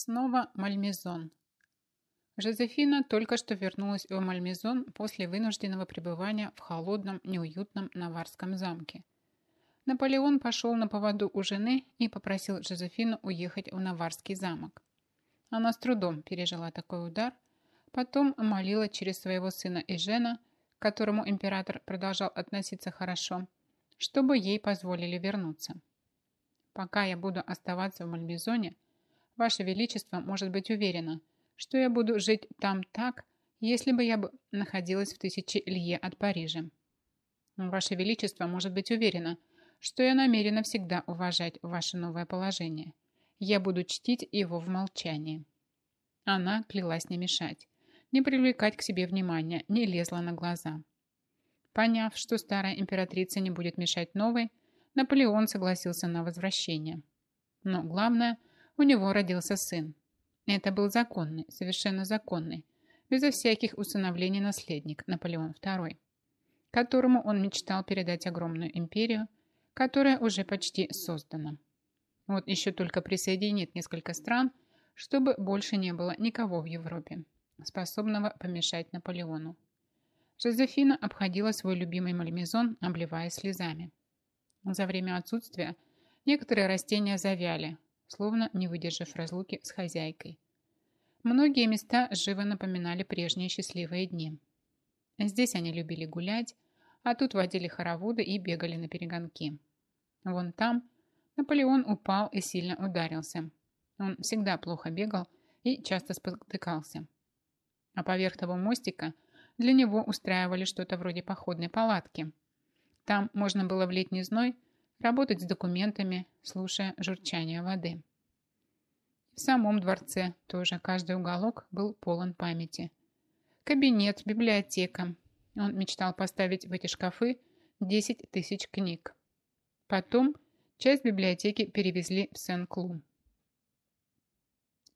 Снова Мальмезон. Жозефина только что вернулась в Мальмезон после вынужденного пребывания в холодном, неуютном Наварском замке. Наполеон пошел на поводу у жены и попросил Жозефину уехать в Наварский замок. Она с трудом пережила такой удар, потом молила через своего сына Эжена, к которому император продолжал относиться хорошо, чтобы ей позволили вернуться. «Пока я буду оставаться в Мальмезоне, Ваше Величество может быть уверено, что я буду жить там так, если бы я бы находилась в тысячи лье от Парижа. Ваше Величество может быть уверено, что я намерена всегда уважать ваше новое положение. Я буду чтить его в молчании». Она клялась не мешать, не привлекать к себе внимания, не лезла на глаза. Поняв, что старая императрица не будет мешать новой, Наполеон согласился на возвращение. Но главное, у него родился сын, это был законный, совершенно законный, безо всяких усыновлений наследник Наполеон II, которому он мечтал передать огромную империю, которая уже почти создана. Вот еще только присоединит несколько стран, чтобы больше не было никого в Европе, способного помешать Наполеону. Жозефина обходила свой любимый мальмезон, обливая слезами. За время отсутствия некоторые растения завяли, словно не выдержав разлуки с хозяйкой. Многие места живо напоминали прежние счастливые дни. Здесь они любили гулять, а тут водили хороводы и бегали на перегонки. Вон там Наполеон упал и сильно ударился. Он всегда плохо бегал и часто спотыкался. А поверх того мостика для него устраивали что-то вроде походной палатки. Там можно было в летний зной работать с документами, слушая журчание воды. В самом дворце тоже каждый уголок был полон памяти. Кабинет, библиотека. Он мечтал поставить в эти шкафы 10 тысяч книг. Потом часть библиотеки перевезли в Сен-Клу.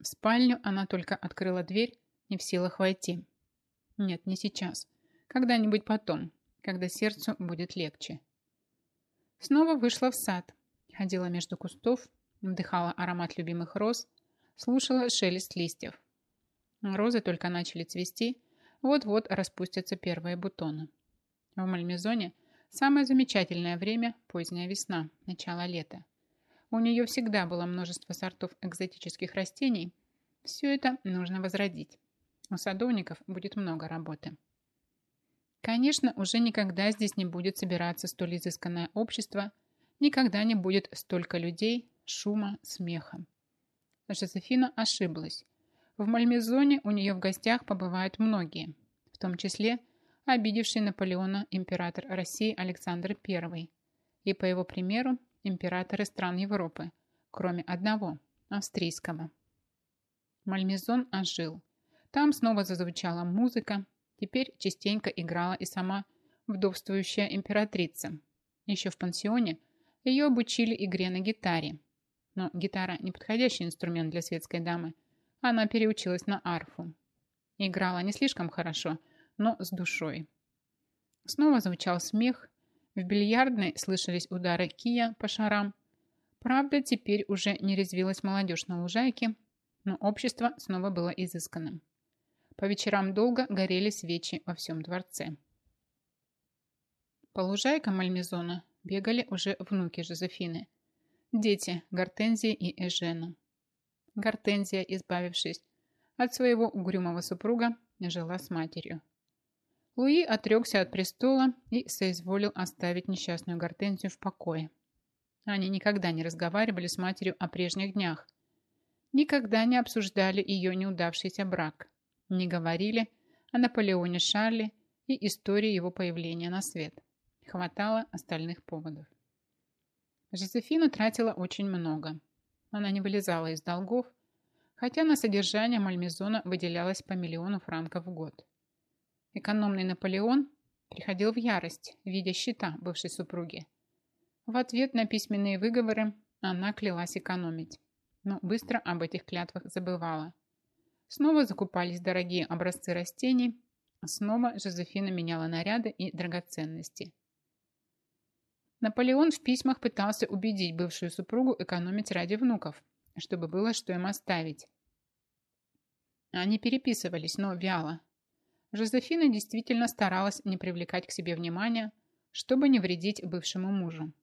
В спальню она только открыла дверь, не в силах войти. Нет, не сейчас. Когда-нибудь потом, когда сердцу будет легче. Снова вышла в сад, ходила между кустов, вдыхала аромат любимых роз, слушала шелест листьев. Розы только начали цвести, вот-вот распустятся первые бутоны. В Мальмезоне самое замечательное время – поздняя весна, начало лета. У нее всегда было множество сортов экзотических растений. Все это нужно возродить. У садовников будет много работы. Конечно, уже никогда здесь не будет собираться столь изысканное общество, никогда не будет столько людей, шума, смеха. Жозефина ошиблась. В Мальмезоне у нее в гостях побывают многие, в том числе обидевший Наполеона император России Александр I и, по его примеру, императоры стран Европы, кроме одного, австрийского. Мальмезон ожил. Там снова зазвучала музыка, Теперь частенько играла и сама вдовствующая императрица. Еще в пансионе ее обучили игре на гитаре. Но гитара – не подходящий инструмент для светской дамы. Она переучилась на арфу. Играла не слишком хорошо, но с душой. Снова звучал смех. В бильярдной слышались удары кия по шарам. Правда, теперь уже не резвилась молодежь на лужайке, но общество снова было изысканным. По вечерам долго горели свечи во всем дворце. По лужайкам Мальмезона бегали уже внуки Жозефины. Дети Гортензии и Эжена. Гортензия, избавившись от своего угрюмого супруга, жила с матерью. Луи отрекся от престола и соизволил оставить несчастную Гортензию в покое. Они никогда не разговаривали с матерью о прежних днях, никогда не обсуждали ее неудавшийся брак не говорили о Наполеоне Шарле и истории его появления на свет. Хватало остальных поводов. Жозефина тратила очень много. Она не вылезала из долгов, хотя на содержание Мальмезона выделялось по миллиону франков в год. Экономный Наполеон приходил в ярость, видя счета бывшей супруги. В ответ на письменные выговоры она клялась экономить, но быстро об этих клятвах забывала. Снова закупались дорогие образцы растений, снова Жозефина меняла наряды и драгоценности. Наполеон в письмах пытался убедить бывшую супругу экономить ради внуков, чтобы было что им оставить. Они переписывались, но вяло. Жозефина действительно старалась не привлекать к себе внимания, чтобы не вредить бывшему мужу.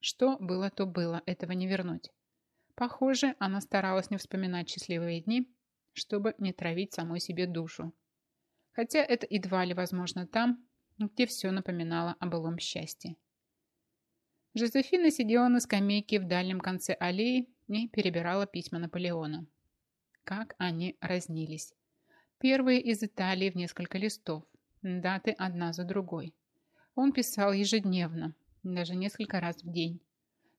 Что было, то было, этого не вернуть. Похоже, она старалась не вспоминать счастливые дни, чтобы не травить самой себе душу. Хотя это едва ли возможно там, где все напоминало о былом счастье. Жозефина сидела на скамейке в дальнем конце аллеи и перебирала письма Наполеона. Как они разнились. Первые из Италии в несколько листов, даты одна за другой. Он писал ежедневно, даже несколько раз в день.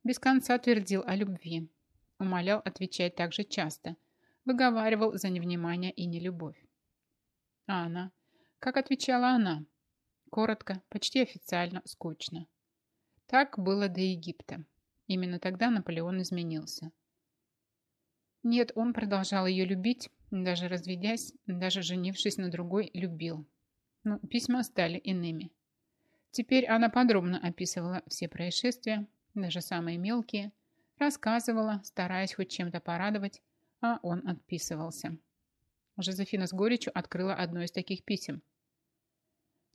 Без конца твердил о любви, умолял отвечать так же часто, выговаривал за невнимание и нелюбовь. А она? Как отвечала она? Коротко, почти официально, скучно. Так было до Египта. Именно тогда Наполеон изменился. Нет, он продолжал ее любить, даже разведясь, даже женившись на другой, любил. Но письма стали иными. Теперь она подробно описывала все происшествия, даже самые мелкие, рассказывала, стараясь хоть чем-то порадовать, а он отписывался. Жозефина с горечью открыла одно из таких писем.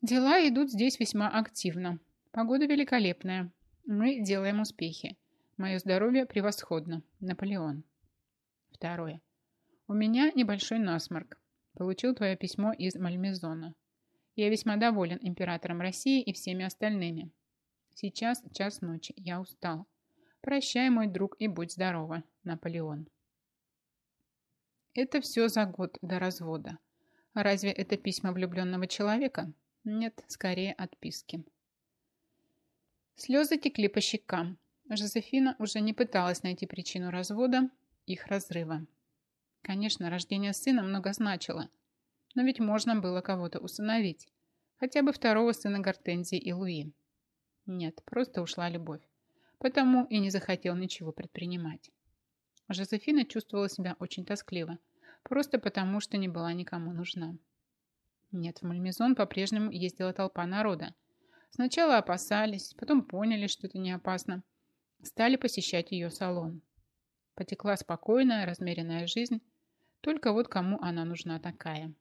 «Дела идут здесь весьма активно. Погода великолепная. Мы делаем успехи. Мое здоровье превосходно. Наполеон». Второе. «У меня небольшой насморк. Получил твое письмо из Мальмезона. Я весьма доволен императором России и всеми остальными. Сейчас час ночи. Я устал. Прощай, мой друг, и будь здорова. Наполеон». Это все за год до развода. Разве это письма влюбленного человека? Нет, скорее отписки. Слезы текли по щекам. Жозефина уже не пыталась найти причину развода, их разрыва. Конечно, рождение сына много значило, но ведь можно было кого-то усыновить. Хотя бы второго сына Гортензии и Луи. Нет, просто ушла любовь. Потому и не захотел ничего предпринимать. Жозефина чувствовала себя очень тоскливо, просто потому, что не была никому нужна. Нет, в Мальмезон по-прежнему ездила толпа народа. Сначала опасались, потом поняли, что это не опасно. Стали посещать ее салон. Потекла спокойная, размеренная жизнь. Только вот кому она нужна такая.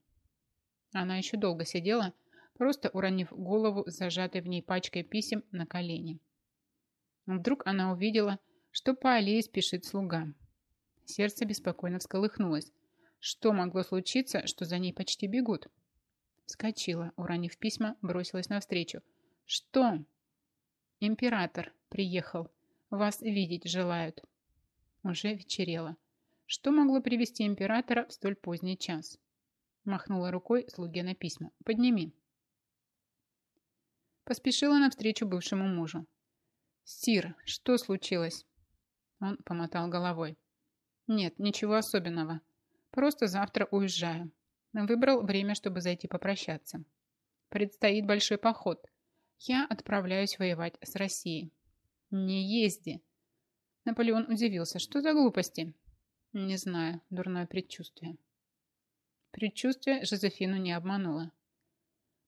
Она еще долго сидела, просто уронив голову с зажатой в ней пачкой писем на колени. Вдруг она увидела, что по аллее спешит слуга. Сердце беспокойно всколыхнулось. Что могло случиться, что за ней почти бегут? Вскочила, уронив письма, бросилась навстречу. «Что?» «Император приехал. Вас видеть желают». Уже вечерело. Что могло привести императора в столь поздний час? Махнула рукой слуге на письма. «Подними». Поспешила навстречу бывшему мужу. «Сир, что случилось?» Он помотал головой. «Нет, ничего особенного. Просто завтра уезжаю. Выбрал время, чтобы зайти попрощаться. Предстоит большой поход. Я отправляюсь воевать с Россией. Не езди!» Наполеон удивился. «Что за глупости?» «Не знаю. Дурное предчувствие». Предчувствие Жозефину не обмануло.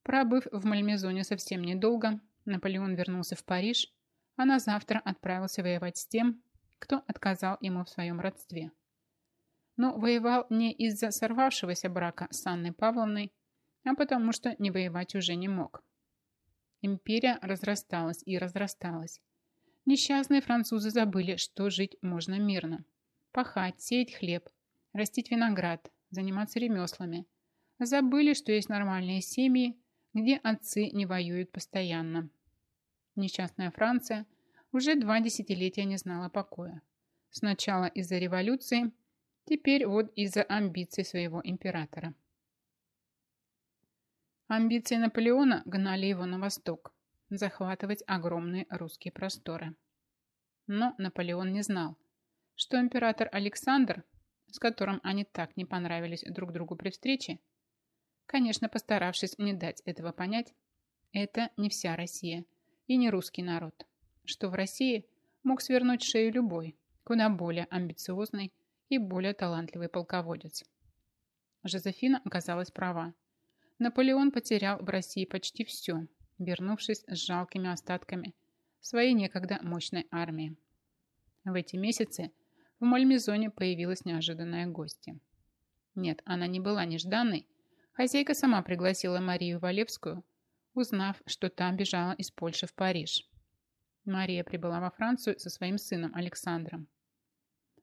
Пробыв в Мальмезоне совсем недолго, Наполеон вернулся в Париж, а на завтра отправился воевать с тем, кто отказал ему в своем родстве. Но воевал не из-за сорвавшегося брака с Анной Павловной, а потому что не воевать уже не мог. Империя разрасталась и разрасталась. Несчастные французы забыли, что жить можно мирно. Пахать, сеять хлеб, растить виноград, заниматься ремеслами. Забыли, что есть нормальные семьи, где отцы не воюют постоянно. Несчастная Франция уже два десятилетия не знала покоя. Сначала из-за революции, теперь вот из-за амбиций своего императора. Амбиции Наполеона гнали его на восток, захватывать огромные русские просторы. Но Наполеон не знал, что император Александр, с которым они так не понравились друг другу при встрече, конечно, постаравшись не дать этого понять, это не вся Россия и не русский народ, что в России мог свернуть шею любой, куда более амбициозный и более талантливый полководец. Жозефина оказалась права. Наполеон потерял в России почти все, вернувшись с жалкими остатками своей некогда мощной армии. В эти месяцы в Мальмезоне появилась неожиданная гостья. Нет, она не была нежданной. Хозяйка сама пригласила Марию Валевскую, узнав, что та бежала из Польши в Париж. Мария прибыла во Францию со своим сыном Александром.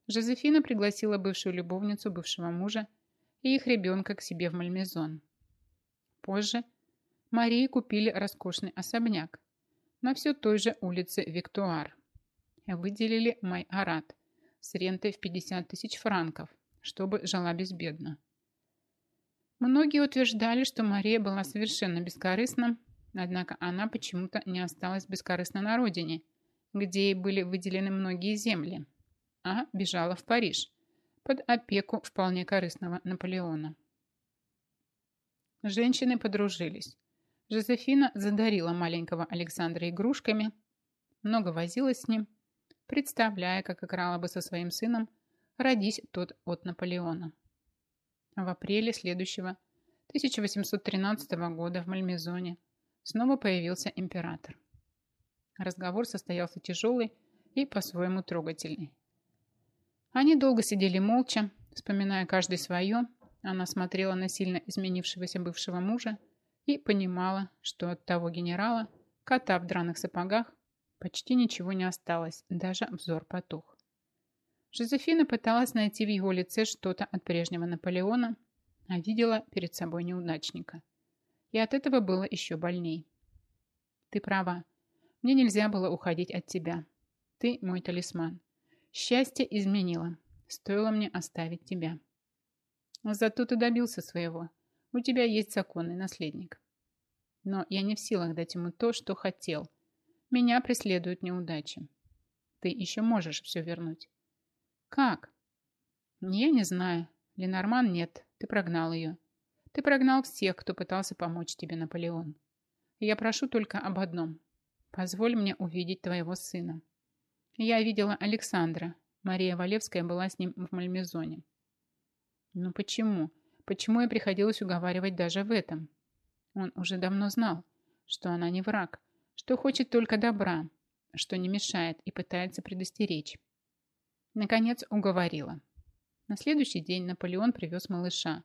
Жозефина пригласила бывшую любовницу бывшего мужа и их ребенка к себе в Мальмезон. Позже Марии купили роскошный особняк на все той же улице Виктуар. Выделили Май-Арат с рентой в 50 тысяч франков, чтобы жила безбедно. Многие утверждали, что Мария была совершенно бескорыстна, однако она почему-то не осталась бескорыстна на родине, где ей были выделены многие земли, а бежала в Париж под опеку вполне корыстного Наполеона. Женщины подружились. Жозефина задарила маленького Александра игрушками, много возилась с ним, представляя, как играла бы со своим сыном, родись тот от Наполеона. В апреле следующего 1813 года в Мальмезоне снова появился император. Разговор состоялся тяжелый и по-своему трогательный. Они долго сидели молча, вспоминая каждый свое. Она смотрела на сильно изменившегося бывшего мужа и понимала, что от того генерала, кота в драных сапогах, почти ничего не осталось, даже взор потух. Жозефина пыталась найти в его лице что-то от прежнего Наполеона, а видела перед собой неудачника. И от этого было еще больней. Ты права. Мне нельзя было уходить от тебя. Ты мой талисман. Счастье изменило. Стоило мне оставить тебя. Зато ты добился своего. У тебя есть законный наследник. Но я не в силах дать ему то, что хотел. Меня преследуют неудачи. Ты еще можешь все вернуть. Как? Я не знаю. Ленорман нет. Ты прогнал ее. Ты прогнал всех, кто пытался помочь тебе, Наполеон. Я прошу только об одном. Позволь мне увидеть твоего сына. Я видела Александра. Мария Валевская была с ним в Мальмезоне. Но почему? Почему ей приходилось уговаривать даже в этом? Он уже давно знал, что она не враг, что хочет только добра, что не мешает и пытается предостеречь. Наконец уговорила. На следующий день Наполеон привез малыша,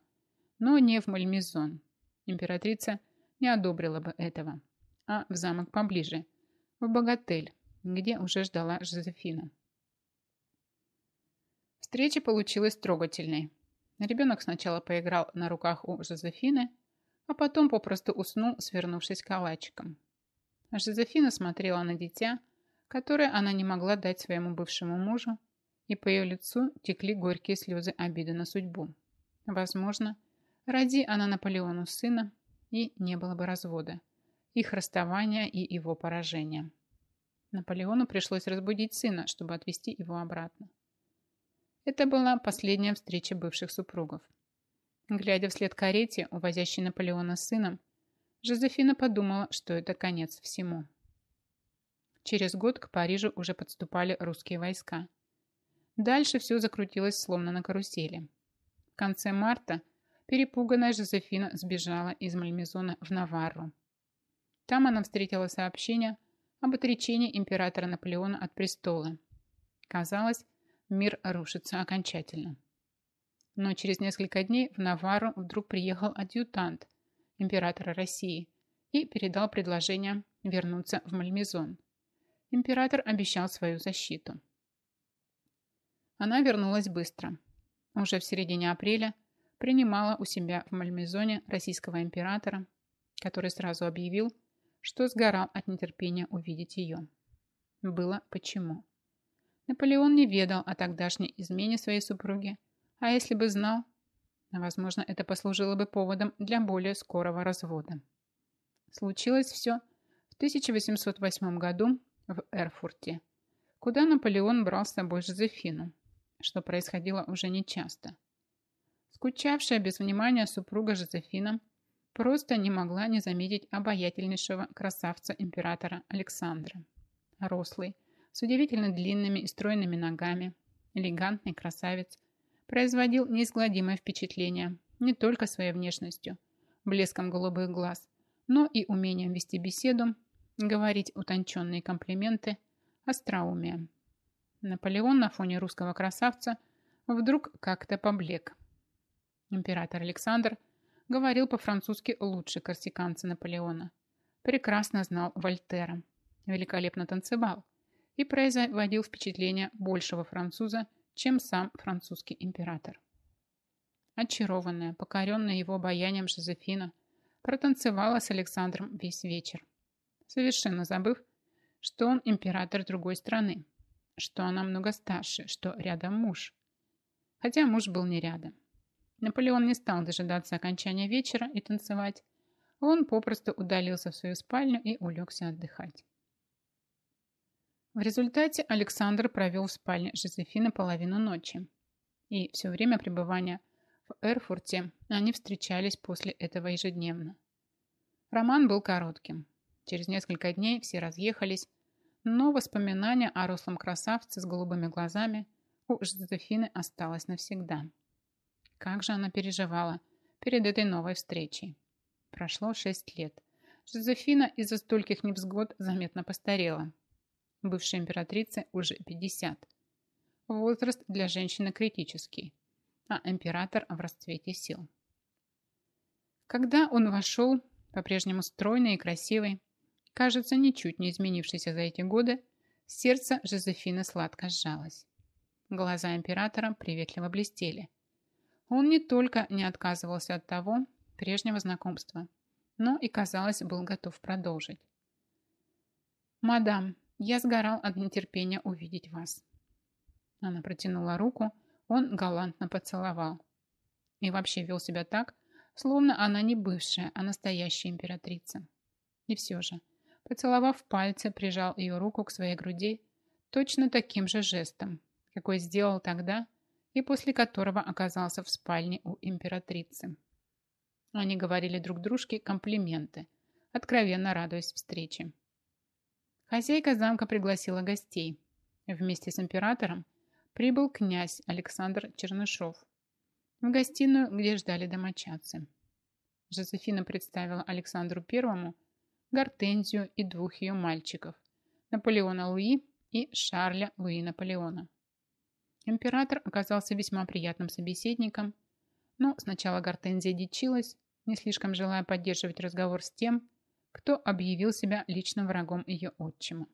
но не в Мальмезон. Императрица не одобрила бы этого, а в замок поближе, в Богатель, где уже ждала Жозефина. Встреча получилась трогательной. Ребенок сначала поиграл на руках у Жозефины, а потом попросту уснул, свернувшись калачиком. Жозефина смотрела на дитя, которое она не могла дать своему бывшему мужу, и по ее лицу текли горькие слезы обиды на судьбу. Возможно, ради она Наполеону сына, и не было бы развода, их расставания и его поражения. Наполеону пришлось разбудить сына, чтобы отвезти его обратно. Это была последняя встреча бывших супругов. Глядя вслед карете, увозящей Наполеона с сыном, Жозефина подумала, что это конец всему. Через год к Парижу уже подступали русские войска. Дальше все закрутилось словно на карусели. В конце марта перепуганная Жозефина сбежала из Мальмезона в Наварру. Там она встретила сообщение об отречении императора Наполеона от престола. Казалось, мир рушится окончательно. Но через несколько дней в Навару вдруг приехал адъютант императора России и передал предложение вернуться в Мальмезон. Император обещал свою защиту. Она вернулась быстро. Уже в середине апреля принимала у себя в Мальмезоне российского императора, который сразу объявил, что сгорал от нетерпения увидеть ее. Было почему. Наполеон не ведал о тогдашней измене своей супруги, а если бы знал, возможно, это послужило бы поводом для более скорого развода. Случилось все в 1808 году в Эрфурте, куда Наполеон брал с собой Жозефину, что происходило уже нечасто. Скучавшая без внимания супруга Жозефина просто не могла не заметить обаятельнейшего красавца императора Александра. Рослый, с удивительно длинными и стройными ногами, элегантный красавец, производил неизгладимое впечатление не только своей внешностью, блеском голубых глаз, но и умением вести беседу, говорить утонченные комплименты, остроумием. Наполеон на фоне русского красавца вдруг как-то поблек. Император Александр говорил по-французски лучше корсиканца Наполеона. Прекрасно знал Вольтера. Великолепно танцевал и производил впечатление большего француза, чем сам французский император. Очарованная, покоренная его обаянием Жозефина, протанцевала с Александром весь вечер, совершенно забыв, что он император другой страны, что она много старше, что рядом муж. Хотя муж был не рядом. Наполеон не стал дожидаться окончания вечера и танцевать. Он попросту удалился в свою спальню и улегся отдыхать. В результате Александр провел в спальне Жозефины половину ночи. И все время пребывания в Эрфурте они встречались после этого ежедневно. Роман был коротким. Через несколько дней все разъехались, но воспоминание о рослом красавце с голубыми глазами у Жозефины осталось навсегда. Как же она переживала перед этой новой встречей. Прошло шесть лет. Жозефина из-за стольких невзгод заметно постарела. Бывшей императрице уже 50. Возраст для женщины критический, а император в расцвете сил. Когда он вошел, по-прежнему стройный и красивый, кажется, ничуть не изменившийся за эти годы, сердце Жозефины сладко сжалось. Глаза императора приветливо блестели. Он не только не отказывался от того прежнего знакомства, но и, казалось, был готов продолжить. «Мадам, я сгорал от нетерпения увидеть вас». Она протянула руку, он галантно поцеловал. И вообще вел себя так, словно она не бывшая, а настоящая императрица. И все же, поцеловав пальцы, прижал ее руку к своей груди точно таким же жестом, какой сделал тогда, и после которого оказался в спальне у императрицы. Они говорили друг дружке комплименты, откровенно радуясь встрече. Хозяйка замка пригласила гостей. Вместе с императором прибыл князь Александр Чернышов в гостиную, где ждали домочадцы. Жозефина представила Александру Первому Гортензию и двух ее мальчиков, Наполеона Луи и Шарля Луи Наполеона. Император оказался весьма приятным собеседником, но сначала Гортензия дичилась, не слишком желая поддерживать разговор с тем, кто объявил себя личным врагом ее отчима.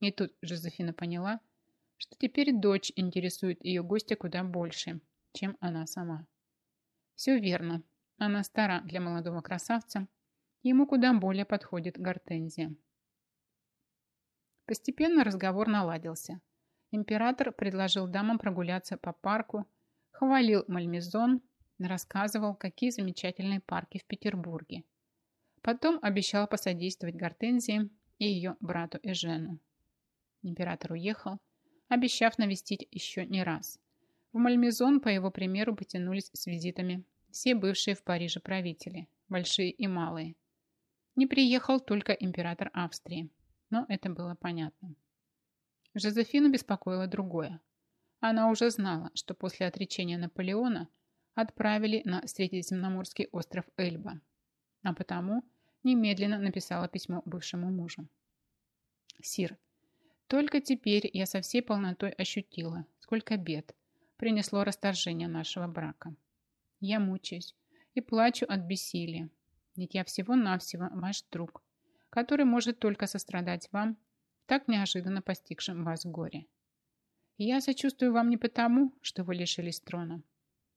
И тут Жозефина поняла, что теперь дочь интересует ее гостя куда больше, чем она сама. Все верно, она стара для молодого красавца, ему куда более подходит гортензия. Постепенно разговор наладился. Император предложил дамам прогуляться по парку, хвалил Мальмезон, рассказывал, какие замечательные парки в Петербурге – Потом обещал посодействовать Гортензии и ее брату Эжену. Император уехал, обещав навестить еще не раз. В Мальмезон, по его примеру, потянулись с визитами все бывшие в Париже правители, большие и малые. Не приехал только император Австрии, но это было понятно. Жозефину беспокоило другое. Она уже знала, что после отречения Наполеона отправили на Средиземноморский остров Эльба, а потому немедленно написала письмо бывшему мужу. «Сир, только теперь я со всей полнотой ощутила, сколько бед принесло расторжение нашего брака. Я мучаюсь и плачу от бессилия, ведь я всего-навсего ваш друг, который может только сострадать вам так неожиданно постигшим вас горе. Я сочувствую вам не потому, что вы лишились трона.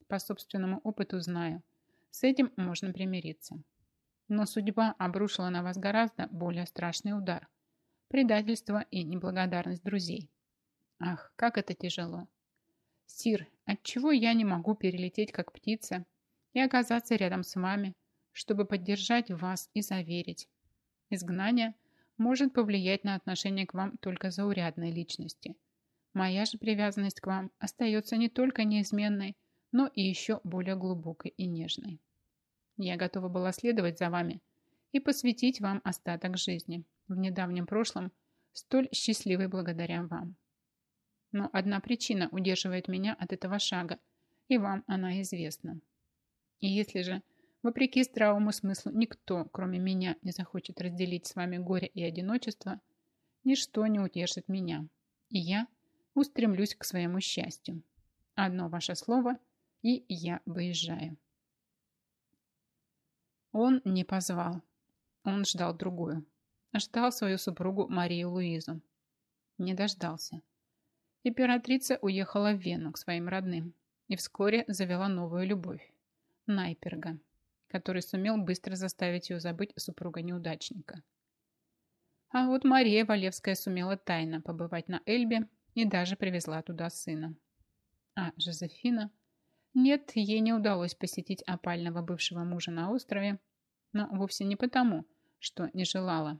По собственному опыту знаю, с этим можно примириться. Но судьба обрушила на вас гораздо более страшный удар. Предательство и неблагодарность друзей. Ах, как это тяжело. Сир, отчего я не могу перелететь как птица и оказаться рядом с вами, чтобы поддержать вас и заверить? Изгнание может повлиять на отношение к вам только заурядной личности. Моя же привязанность к вам остается не только неизменной, но и еще более глубокой и нежной. Я готова была следовать за вами и посвятить вам остаток жизни, в недавнем прошлом, столь счастливой благодаря вам. Но одна причина удерживает меня от этого шага, и вам она известна. И если же, вопреки здравому смыслу, никто, кроме меня, не захочет разделить с вами горе и одиночество, ничто не утешит меня, и я устремлюсь к своему счастью. Одно ваше слово, и я выезжаю. Он не позвал. Он ждал другую. Ждал свою супругу Марию Луизу. Не дождался. Императрица уехала в Вену к своим родным и вскоре завела новую любовь – Найперга, который сумел быстро заставить ее забыть супруга-неудачника. А вот Мария Валевская сумела тайно побывать на Эльбе и даже привезла туда сына. А Жозефина? Нет, ей не удалось посетить опального бывшего мужа на острове, но вовсе не потому, что не желала.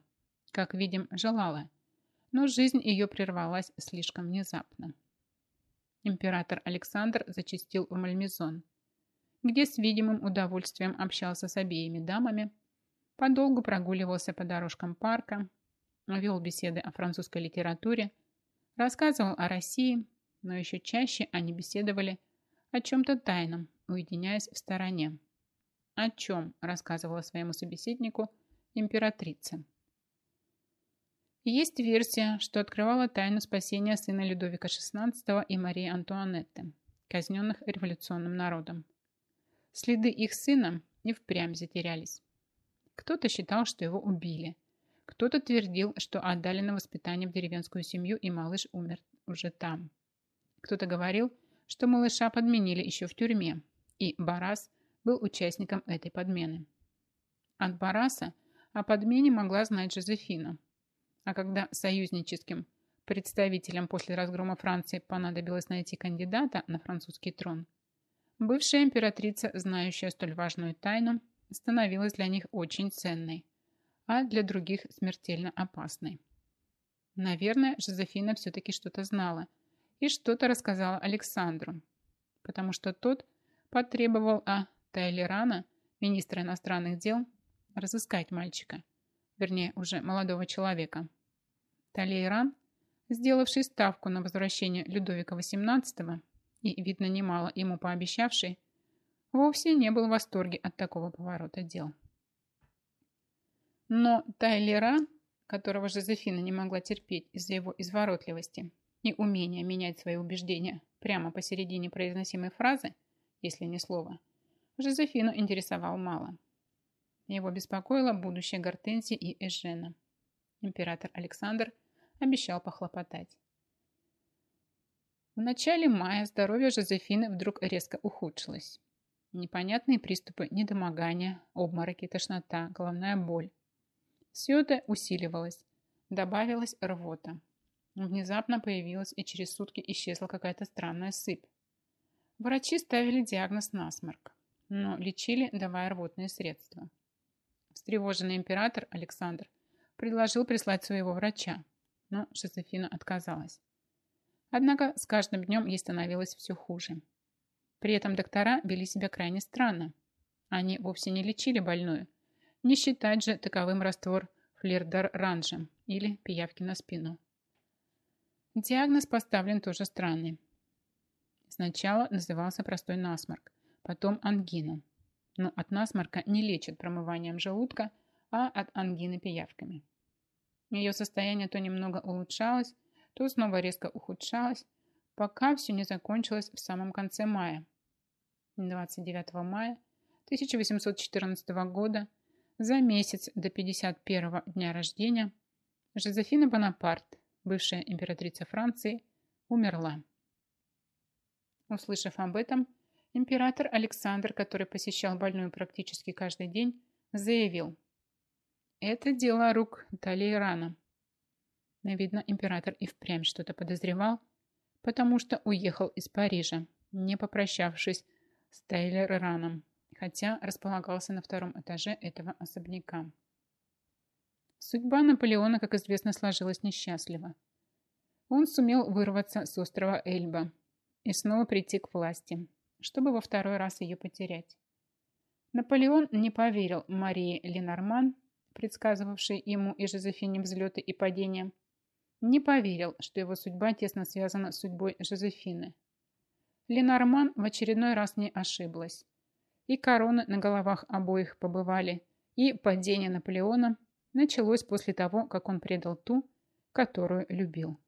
Как видим, желала. Но жизнь ее прервалась слишком внезапно. Император Александр зачастил в Мальмезон, где с видимым удовольствием общался с обеими дамами, подолгу прогуливался по дорожкам парка, вел беседы о французской литературе, рассказывал о России, но еще чаще они беседовали о чем-то тайном, уединяясь в стороне. О чем рассказывала своему собеседнику императрица. Есть версия, что открывала тайну спасения сына Людовика XVI и Марии Антуанетты, казненных революционным народом. Следы их сына и впрямь затерялись. Кто-то считал, что его убили. Кто-то твердил, что отдали на воспитание в деревенскую семью, и малыш умер уже там. Кто-то говорил, что малыша подменили еще в тюрьме, и Барас был участником этой подмены. От Бараса о подмене могла знать Жозефина. А когда союзническим представителям после разгрома Франции понадобилось найти кандидата на французский трон, бывшая императрица, знающая столь важную тайну, становилась для них очень ценной, а для других смертельно опасной. Наверное, Жозефина все-таки что-то знала и что-то рассказала Александру, потому что тот потребовал о Тайлерана, министра иностранных дел, разыскать мальчика, вернее, уже молодого человека. Талейран, сделавший ставку на возвращение Людовика XVIII и, видно, немало ему пообещавший, вовсе не был в восторге от такого поворота дел. Но Тайлеран, которого Жозефина не могла терпеть из-за его изворотливости и умения менять свои убеждения прямо посередине произносимой фразы, если не слова, Жозефину интересовал мало – его беспокоило будущее Гортензии и Эжена. Император Александр обещал похлопотать. В начале мая здоровье Жозефины вдруг резко ухудшилось. Непонятные приступы недомогания, обмороки, тошнота, головная боль. Все это усиливалось. Добавилась рвота. Внезапно появилась и через сутки исчезла какая-то странная сыпь. Врачи ставили диагноз насморк, но лечили, давая рвотные средства. Встревоженный император Александр предложил прислать своего врача, но Жозефина отказалась. Однако с каждым днем ей становилось все хуже. При этом доктора вели себя крайне странно. Они вовсе не лечили больную. Не считать же таковым раствор флирдар ранжем или пиявки на спину. Диагноз поставлен тоже странный. Сначала назывался простой насморк, потом ангина, но от насморка не лечат промыванием желудка, а от ангины пиявками. Ее состояние то немного улучшалось, то снова резко ухудшалось, пока все не закончилось в самом конце мая. 29 мая 1814 года, за месяц до 51 дня рождения, Жозефина Бонапарт, бывшая императрица Франции, умерла. Услышав об этом, Император Александр, который посещал больную практически каждый день, заявил, «Это дело рук Талейрана». Но, видно, император и впрямь что-то подозревал, потому что уехал из Парижа, не попрощавшись с Тайлер хотя располагался на втором этаже этого особняка. Судьба Наполеона, как известно, сложилась несчастливо. Он сумел вырваться с острова Эльба и снова прийти к власти, чтобы во второй раз ее потерять. Наполеон не поверил Марии Ленорман, предсказывавшей ему и Жозефине взлеты и падения, не поверил, что его судьба тесно связана с судьбой Жозефины. Ленорман в очередной раз не ошиблась. И короны на головах обоих побывали, и падение Наполеона началось после того, как он предал ту, которую любил.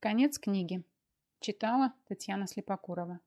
Конец книги. Читала Татьяна Слепокурова.